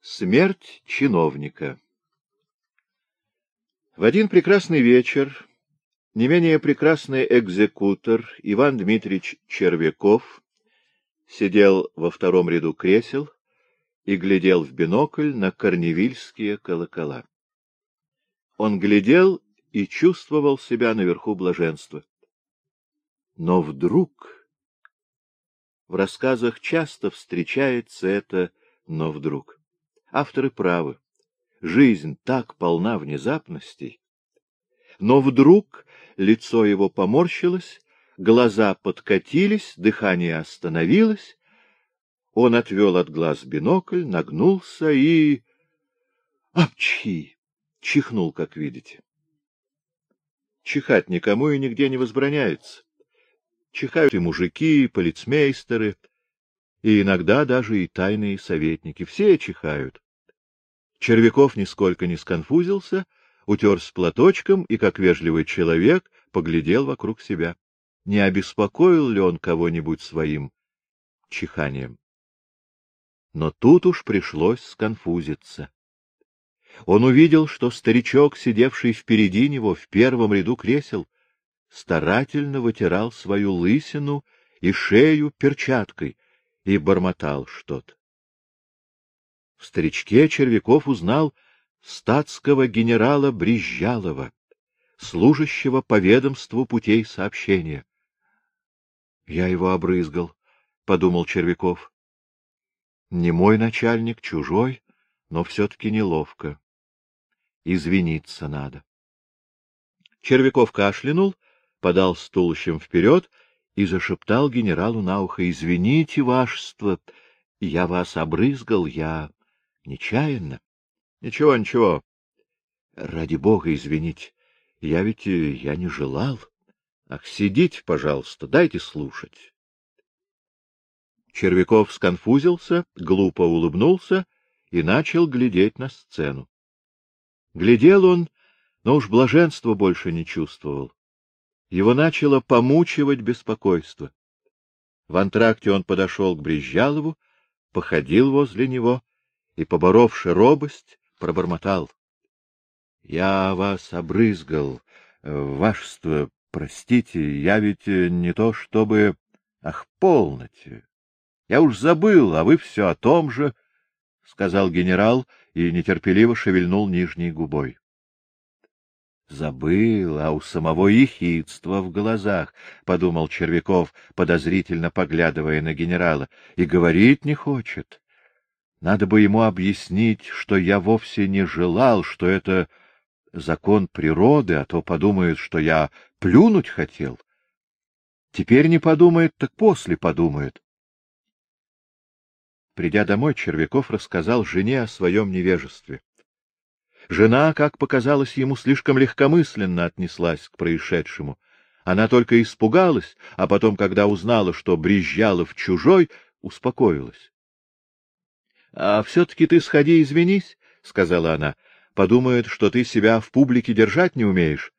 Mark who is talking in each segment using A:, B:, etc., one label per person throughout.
A: Смерть чиновника В один прекрасный вечер не менее прекрасный экзекутор Иван Дмитриевич Червяков сидел во втором ряду кресел и глядел в бинокль на корневильские колокола. Он глядел и чувствовал себя наверху блаженства. Но вдруг... В рассказах часто встречается это «но вдруг». Авторы правы. Жизнь так полна внезапностей. Но вдруг лицо его поморщилось, глаза подкатились, дыхание остановилось, он отвел от глаз бинокль, нагнулся и... Апчхи! Чихнул, как видите. Чихать никому и нигде не возбраняется. Чихают и мужики, и полицмейстеры, и иногда даже и тайные советники. Все чихают. Червяков нисколько не сконфузился, утерся платочком и, как вежливый человек, поглядел вокруг себя. Не обеспокоил ли он кого-нибудь своим чиханием? Но тут уж пришлось сконфузиться. Он увидел, что старичок, сидевший впереди него в первом ряду кресел, старательно вытирал свою лысину и шею перчаткой и бормотал что-то. В старичке Червяков узнал статского генерала Брижалова, служащего по ведомству путей сообщения. — Я его обрызгал, — подумал Червяков. Не мой начальник, чужой, но все-таки неловко. Извиниться надо. Червяков кашлянул, подал стулщем вперед и зашептал генералу на ухо. — Извините, вашество, я вас обрызгал, я нечаянно. — Ничего, ничего. — Ради бога, извините, я ведь э, я не желал. Ах, сидите, пожалуйста, дайте слушать. Червяков сконфузился, глупо улыбнулся и начал глядеть на сцену. Глядел он, но уж блаженства больше не чувствовал. Его начало помучивать беспокойство. В антракте он подошел к Брезжалову, походил возле него и, поборовши робость, пробормотал. — Я вас обрызгал, вашество, простите, я ведь не то чтобы... Ах, полноте! Я уж забыл, а вы все о том же, — сказал генерал и нетерпеливо шевельнул нижней губой. Забыл, а у самого ехидства в глазах, — подумал Червяков, подозрительно поглядывая на генерала, — и говорить не хочет. Надо бы ему объяснить, что я вовсе не желал, что это закон природы, а то подумает, что я плюнуть хотел. Теперь не подумает, так после подумает. Придя домой, Червяков рассказал жене о своем невежестве. Жена, как показалось ему, слишком легкомысленно отнеслась к происшедшему. Она только испугалась, а потом, когда узнала, что Брезжалов чужой, успокоилась. — А все-таки ты сходи извинись, — сказала она. — Подумают, что ты себя в публике держать не умеешь.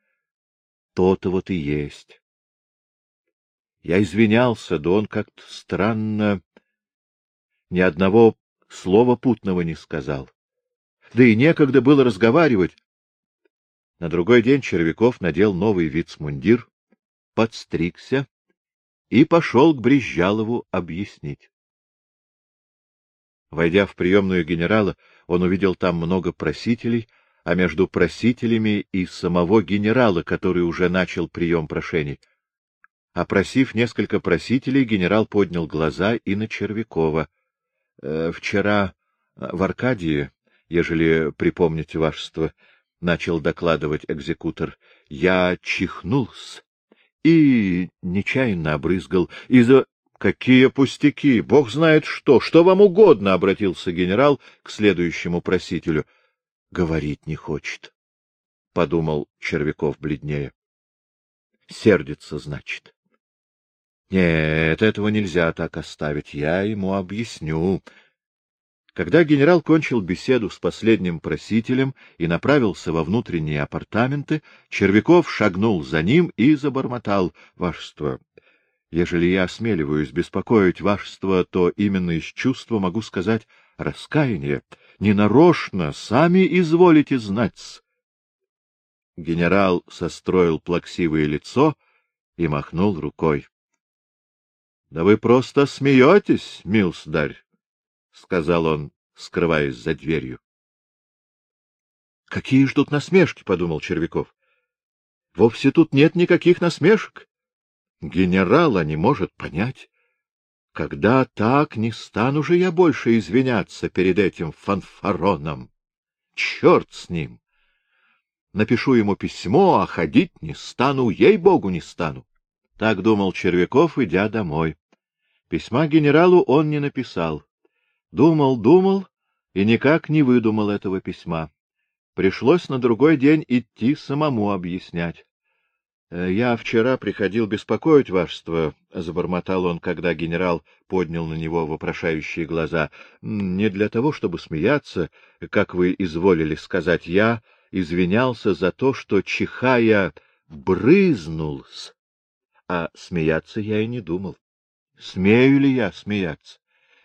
A: — То-то вот и есть. Я извинялся, да он как-то странно ни одного слова путного не сказал. Да и некогда было разговаривать. На другой день Червяков надел новый вицмундир, подстригся и пошел к Брезжалову объяснить. Войдя в приемную генерала, он увидел там много просителей, а между просителями и самого генерала, который уже начал прием прошений. Опросив несколько просителей, генерал поднял глаза и на Червякова —— Вчера в Аркадии, ежели припомните вашество, — начал докладывать экзекутор, — я чихнулся и нечаянно обрызгал из-за... — Какие пустяки! Бог знает что! Что вам угодно! — обратился генерал к следующему просителю. — Говорить не хочет, — подумал Червяков бледнее. — Сердится, значит. Нет, этого нельзя так оставить, я ему объясню. Когда генерал кончил беседу с последним просителем и направился во внутренние апартаменты, Червяков шагнул за ним и забормотал. — Вашество, ежели я осмеливаюсь беспокоить вашество, то именно из чувства могу сказать раскаяние. не нарочно, сами изволите знать. Генерал состроил плаксивое лицо и махнул рукой. — Да вы просто смеетесь, милсдарь, — сказал он, скрываясь за дверью. — Какие ждут насмешки, — подумал Червяков. — Вовсе тут нет никаких насмешек. Генерала не может понять. Когда так, не стану же я больше извиняться перед этим фанфароном. Черт с ним! Напишу ему письмо, а ходить не стану, ей-богу, не стану. Так думал Червяков, идя домой. Письма генералу он не написал. Думал, думал и никак не выдумал этого письма. Пришлось на другой день идти самому объяснять. Э, — Я вчера приходил беспокоить вашество, — забормотал он, когда генерал поднял на него вопрошающие глаза. — Не для того, чтобы смеяться, как вы изволили сказать, я извинялся за то, что, чихая, брызнулся. А смеяться я и не думал. Смею ли я смеяться?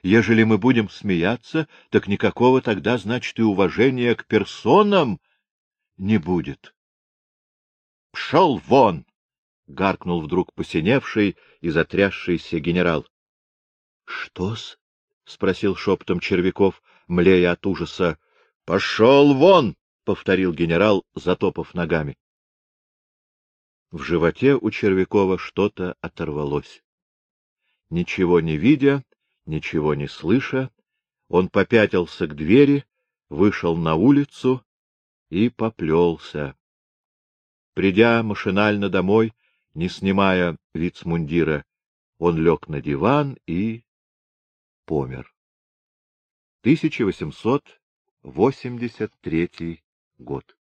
A: Ежели мы будем смеяться, так никакого тогда, значит, и уважения к персонам не будет. — Пшел вон! — гаркнул вдруг посиневший и затрясшийся генерал. — Что-с? — спросил шепотом Червяков, млея от ужаса. — Пошел вон! — повторил генерал, затопав ногами. В животе у Червякова что-то оторвалось. Ничего не видя, ничего не слыша, он попятился к двери, вышел на улицу и поплелся. Придя машинально домой, не снимая вицмундира, он лег на диван и помер. 1883 год.